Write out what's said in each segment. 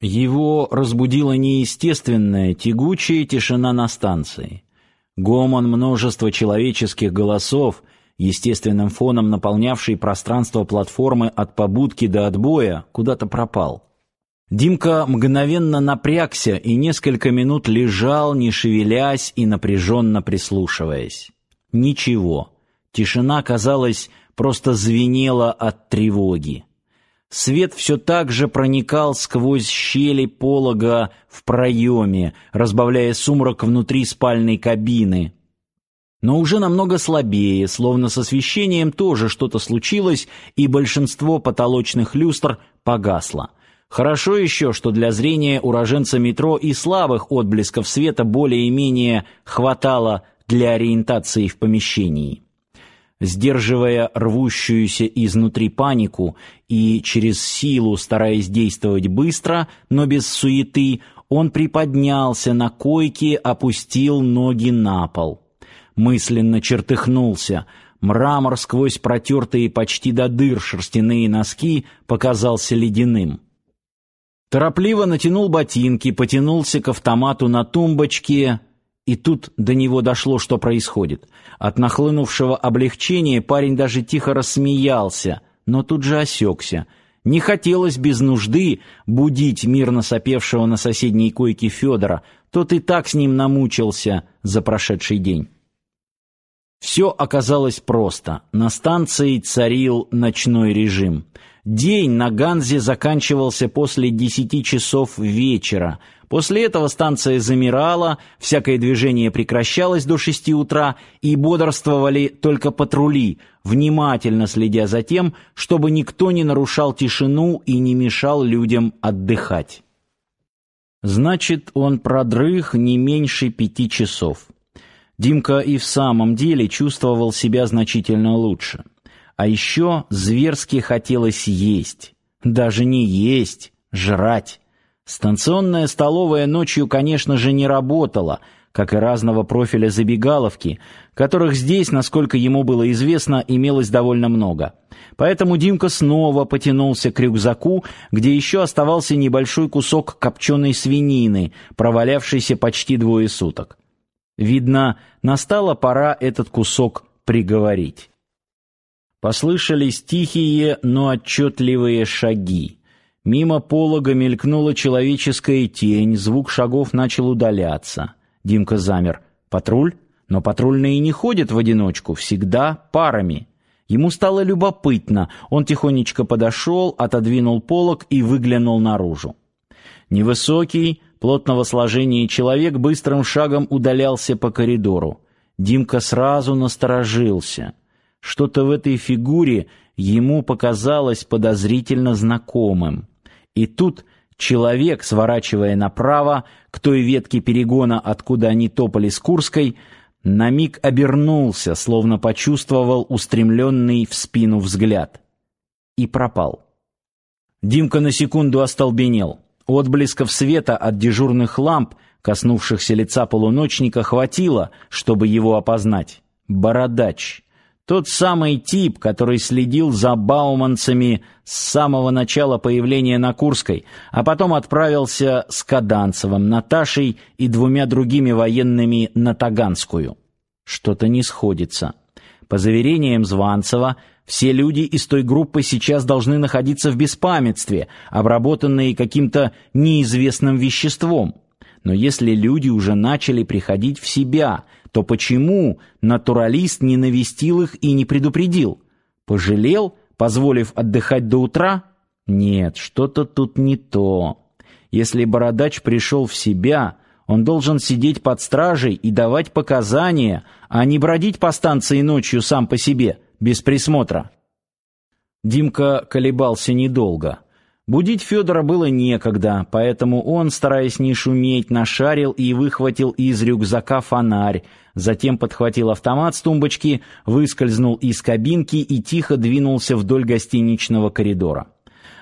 Его разбудила неестественная тягучая тишина на станции. Гомон множества человеческих голосов, естественным фоном наполнявший пространство платформы от побудки до отбоя, куда-то пропал. Димка мгновенно напрягся и несколько минут лежал, не шевелясь и напряженно прислушиваясь. Ничего. Тишина, казалось, просто звенела от тревоги. Свет все так же проникал сквозь щели полога в проеме, разбавляя сумрак внутри спальной кабины. Но уже намного слабее, словно с освещением тоже что-то случилось, и большинство потолочных люстр погасло. Хорошо еще, что для зрения уроженца метро и слабых отблесков света более-менее хватало для ориентации в помещении. Сдерживая рвущуюся изнутри панику и через силу стараясь действовать быстро, но без суеты, он приподнялся на койке, опустил ноги на пол. Мысленно чертыхнулся. Мрамор сквозь протертые почти до дыр шерстяные носки показался ледяным. Торопливо натянул ботинки, потянулся к автомату на тумбочке, и тут до него дошло, что происходит. От нахлынувшего облегчения парень даже тихо рассмеялся, но тут же осекся. Не хотелось без нужды будить мирно сопевшего на соседней койке Федора, тот и так с ним намучился за прошедший день. Все оказалось просто. На станции царил ночной режим. День на Ганзе заканчивался после десяти часов вечера. После этого станция замирала, всякое движение прекращалось до шести утра, и бодрствовали только патрули, внимательно следя за тем, чтобы никто не нарушал тишину и не мешал людям отдыхать. Значит, он продрых не меньше пяти часов. Димка и в самом деле чувствовал себя значительно лучше. А еще зверски хотелось есть. Даже не есть, жрать. Станционная столовая ночью, конечно же, не работала, как и разного профиля забегаловки, которых здесь, насколько ему было известно, имелось довольно много. Поэтому Димка снова потянулся к рюкзаку, где еще оставался небольшой кусок копченой свинины, провалявшийся почти двое суток. Видно, настала пора этот кусок приговорить. Послышались тихие, но отчетливые шаги. Мимо полога мелькнула человеческая тень, звук шагов начал удаляться. Димка замер. Патруль? Но патрульные не ходят в одиночку, всегда парами. Ему стало любопытно. Он тихонечко подошел, отодвинул полог и выглянул наружу. Невысокий, плотного сложения человек быстрым шагом удалялся по коридору. Димка сразу насторожился. Что-то в этой фигуре ему показалось подозрительно знакомым. И тут человек, сворачивая направо к той ветке перегона, откуда они топали с Курской, на миг обернулся, словно почувствовал устремленный в спину взгляд. И пропал. Димка на секунду остолбенел. Отблесков света от дежурных ламп, коснувшихся лица полуночника, хватило, чтобы его опознать. Бородач. Тот самый тип, который следил за бауманцами с самого начала появления на Курской, а потом отправился с Каданцевым, Наташей и двумя другими военными на Таганскую. Что-то не сходится. По заверениям Званцева, все люди из той группы сейчас должны находиться в беспамятстве, обработанные каким-то неизвестным веществом. Но если люди уже начали приходить в себя, то почему натуралист не навестил их и не предупредил? Пожалел, позволив отдыхать до утра? Нет, что-то тут не то. Если бородач пришел в себя, он должен сидеть под стражей и давать показания, а не бродить по станции ночью сам по себе, без присмотра. Димка колебался недолго. Будить Федора было некогда, поэтому он, стараясь не шуметь, нашарил и выхватил из рюкзака фонарь, затем подхватил автомат с тумбочки, выскользнул из кабинки и тихо двинулся вдоль гостиничного коридора.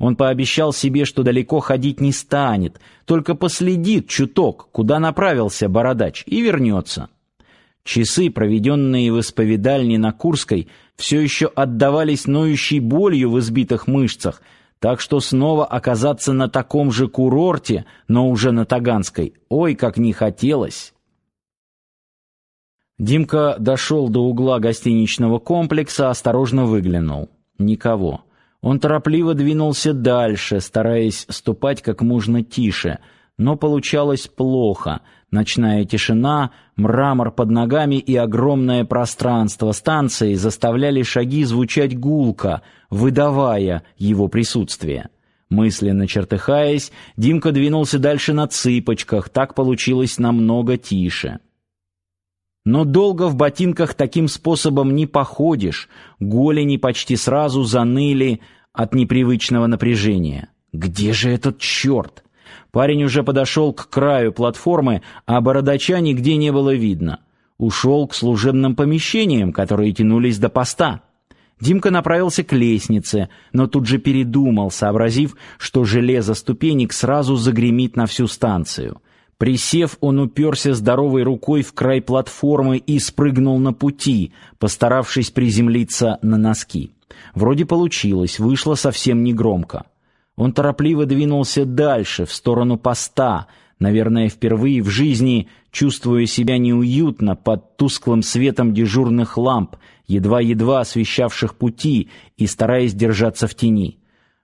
Он пообещал себе, что далеко ходить не станет, только последит чуток, куда направился бородач, и вернется. Часы, проведенные в исповедальне на Курской, все еще отдавались ноющей болью в избитых мышцах, так что снова оказаться на таком же курорте, но уже на Таганской, ой, как не хотелось. Димка дошел до угла гостиничного комплекса, осторожно выглянул. Никого. Он торопливо двинулся дальше, стараясь ступать как можно тише, но получалось плохо. Ночная тишина, мрамор под ногами и огромное пространство станции заставляли шаги звучать гулко, выдавая его присутствие. Мысленно чертыхаясь, Димка двинулся дальше на цыпочках, так получилось намного тише. Но долго в ботинках таким способом не походишь, голени почти сразу заныли от непривычного напряжения. Где же этот черт? Парень уже подошел к краю платформы, а бородача нигде не было видно. Ушел к служебным помещениям, которые тянулись до поста. Димка направился к лестнице, но тут же передумал, сообразив, что железо ступенек сразу загремит на всю станцию. Присев, он уперся здоровой рукой в край платформы и спрыгнул на пути, постаравшись приземлиться на носки. Вроде получилось, вышло совсем негромко. Он торопливо двинулся дальше, в сторону поста, наверное, впервые в жизни чувствуя себя неуютно под тусклым светом дежурных ламп, едва-едва освещавших пути и стараясь держаться в тени.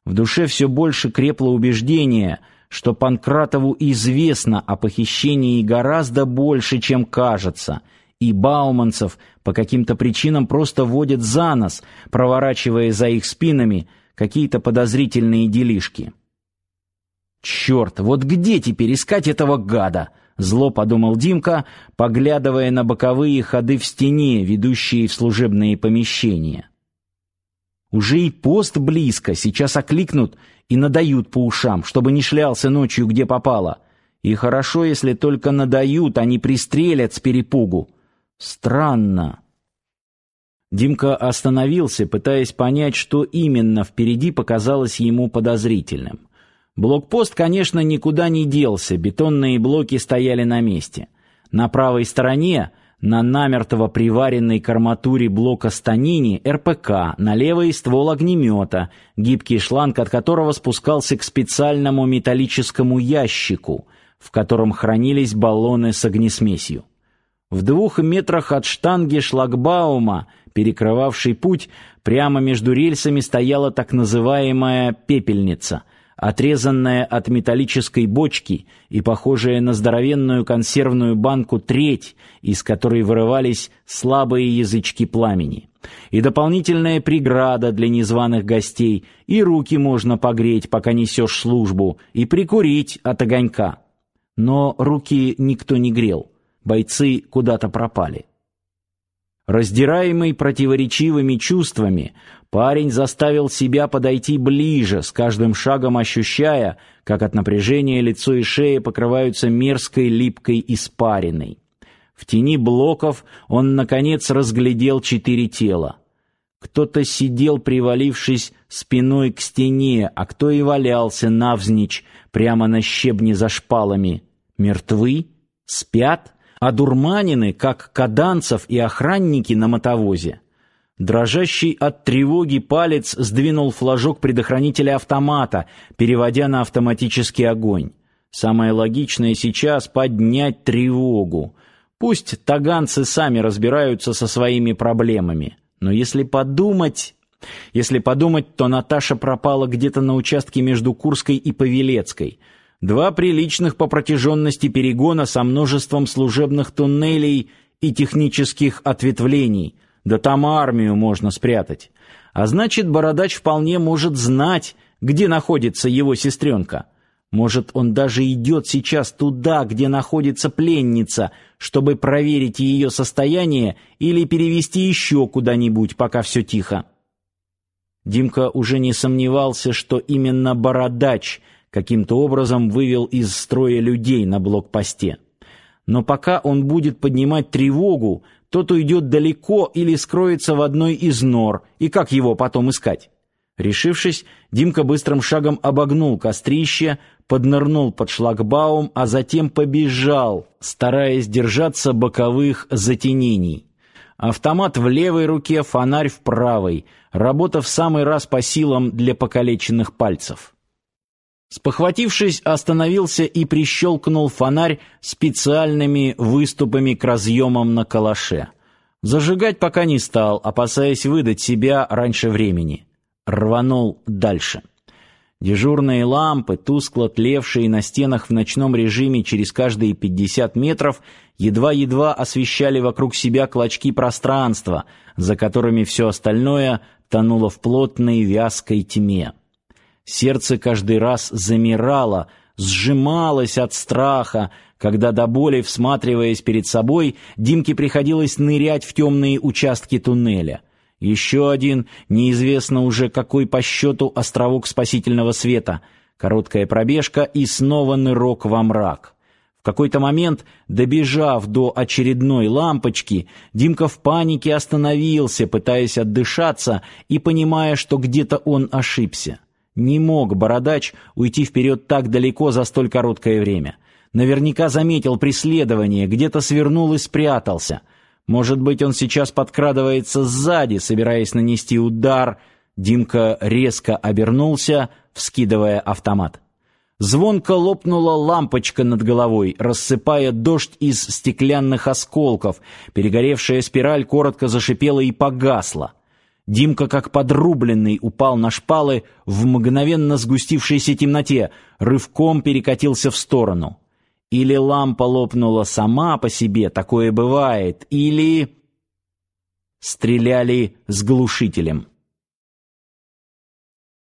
В душе все больше крепло убеждение — что Панкратову известно о похищении гораздо больше, чем кажется, и Бауманцев по каким-то причинам просто водят за нос, проворачивая за их спинами какие-то подозрительные делишки. «Черт, вот где теперь искать этого гада?» — зло подумал Димка, поглядывая на боковые ходы в стене, ведущие в служебные помещения. Уже и пост близко, сейчас окликнут и надают по ушам, чтобы не шлялся ночью где попало. И хорошо, если только надают, а не пристрелят с перепугу. Странно. Димка остановился, пытаясь понять, что именно впереди показалось ему подозрительным. Блокпост, конечно, никуда не делся, бетонные блоки стояли на месте. На правой стороне на намертво приваренной к арматуре блока станини РПК, на левый ствол огнемета, гибкий шланг от которого спускался к специальному металлическому ящику, в котором хранились баллоны с огнесмесью. В двух метрах от штанги шлагбаума, перекрывавшей путь, прямо между рельсами стояла так называемая пепельница — отрезанная от металлической бочки и похожая на здоровенную консервную банку треть, из которой вырывались слабые язычки пламени. И дополнительная преграда для незваных гостей, и руки можно погреть, пока несешь службу, и прикурить от огонька. Но руки никто не грел, бойцы куда-то пропали. Раздираемый противоречивыми чувствами, парень заставил себя подойти ближе, с каждым шагом ощущая, как от напряжения лицо и шея покрываются мерзкой липкой испариной. В тени блоков он наконец разглядел четыре тела. Кто-то сидел, привалившись спиной к стене, а кто и валялся навзничь прямо на щебне за шпалами. Мертвы? Спят? Одурманены, как каданцев и охранники на мотовозе. Дрожащий от тревоги палец сдвинул флажок предохранителя автомата, переводя на автоматический огонь. Самое логичное сейчас поднять тревогу. Пусть таганцы сами разбираются со своими проблемами. Но если подумать, если подумать, то Наташа пропала где-то на участке между Курской и Павелецкой. Два приличных по протяженности перегона со множеством служебных туннелей и технических ответвлений. Да там армию можно спрятать. А значит, бородач вполне может знать, где находится его сестренка. Может, он даже идет сейчас туда, где находится пленница, чтобы проверить ее состояние или перевести еще куда-нибудь, пока все тихо. Димка уже не сомневался, что именно бородач каким-то образом вывел из строя людей на блокпосте. Но пока он будет поднимать тревогу, тот уйдет далеко или скроется в одной из нор, и как его потом искать? Решившись, Димка быстрым шагом обогнул кострище, поднырнул под шлагбаум, а затем побежал, стараясь держаться боковых затенений. Автомат в левой руке, фонарь в правой. Работа в самый раз по силам для покалеченных пальцев. Спохватившись, остановился и прищелкнул фонарь специальными выступами к разъемам на калаше. Зажигать пока не стал, опасаясь выдать себя раньше времени. Рванул дальше. Дежурные лампы, тускло тлевшие на стенах в ночном режиме через каждые 50 метров, едва-едва освещали вокруг себя клочки пространства, за которыми все остальное тонуло в плотной вязкой тьме. Сердце каждый раз замирало, сжималось от страха, когда до боли, всматриваясь перед собой, Димке приходилось нырять в темные участки туннеля — еще один, неизвестно уже какой по счету, островок спасительного света. Короткая пробежка и снова нырок во мрак. В какой-то момент, добежав до очередной лампочки, Димка в панике остановился, пытаясь отдышаться и понимая, что где-то он ошибся. Не мог бородач уйти вперед так далеко за столь короткое время. Наверняка заметил преследование, где-то свернул и спрятался — может быть, он сейчас подкрадывается сзади, собираясь нанести удар. Димка резко обернулся, вскидывая автомат. Звонко лопнула лампочка над головой, рассыпая дождь из стеклянных осколков. Перегоревшая спираль коротко зашипела и погасла. Димка, как подрубленный, упал на шпалы в мгновенно сгустившейся темноте, рывком перекатился в сторону. Или лампа лопнула сама по себе, такое бывает, или... Стреляли с глушителем.